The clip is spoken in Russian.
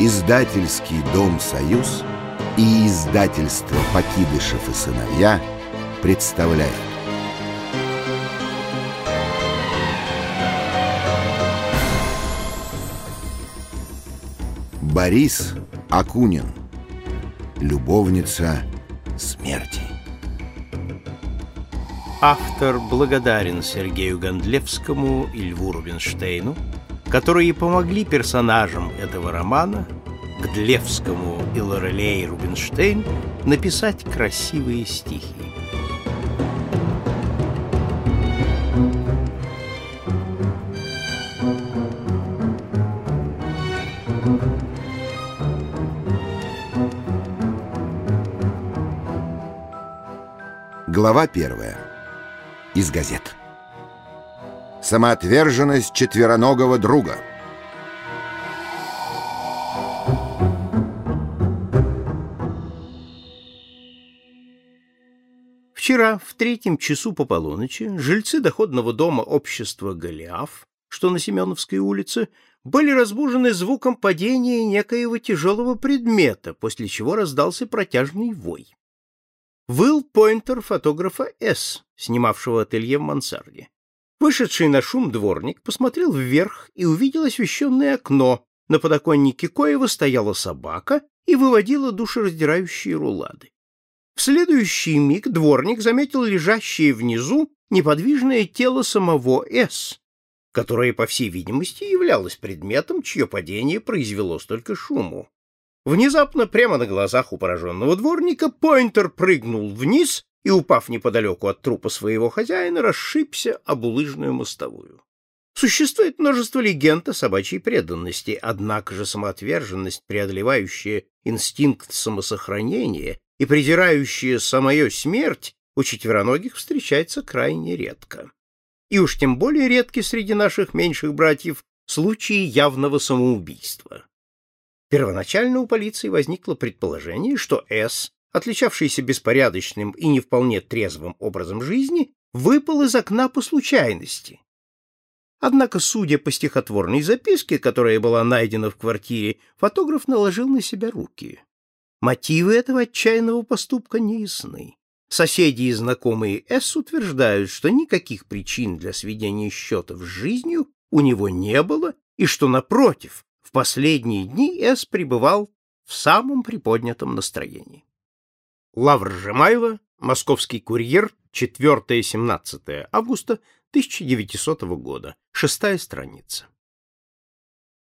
Издательский дом «Союз» и издательство «Покидышев и сыновья» представляют. Борис Акунин. Любовница смерти. Автор благодарен Сергею Гондлевскому и Льву Рубинштейну, которые помогли персонажам этого романа, Гдлевскому и Лорелей Рубинштейн, написать красивые стихи. Глава первая. Из газет. Самоотверженность четвероногого друга. Вчера в третьем часу по полуночи жильцы доходного дома общества Голиаф, что на Семеновской улице, были разбужены звуком падения некоего тяжелого предмета, после чего раздался протяжный вой. Выл поинтер фотографа С, снимавшего ателье в мансарде. Вышедший на шум дворник посмотрел вверх и увидел освещенное окно, на подоконнике коего стояла собака и выводила душераздирающие рулады. В следующий миг дворник заметил лежащее внизу неподвижное тело самого С, которое, по всей видимости, являлось предметом, чье падение произвело столько шуму. Внезапно, прямо на глазах у пораженного дворника, Пойнтер прыгнул вниз и, упав неподалеку от трупа своего хозяина, расшибся об улыжную мостовую. Существует множество легенд о собачьей преданности, однако же самоотверженность, преодолевающая инстинкт самосохранения и презирающая самую смерть, у четвероногих встречается крайне редко. И уж тем более редки среди наших меньших братьев случаи явного самоубийства. Первоначально у полиции возникло предположение, что С, отличавшийся беспорядочным и не вполне трезвым образом жизни, выпал из окна по случайности. Однако, судя по стихотворной записке, которая была найдена в квартире, фотограф наложил на себя руки. Мотивы этого отчаянного поступка не ясны. Соседи и знакомые С утверждают, что никаких причин для сведения счетов с жизнью у него не было, и что, напротив, в последние дни С. пребывал в самом приподнятом настроении. Лавр Жемайло, Московский курьер, 4-17 августа 1900 года, шестая страница.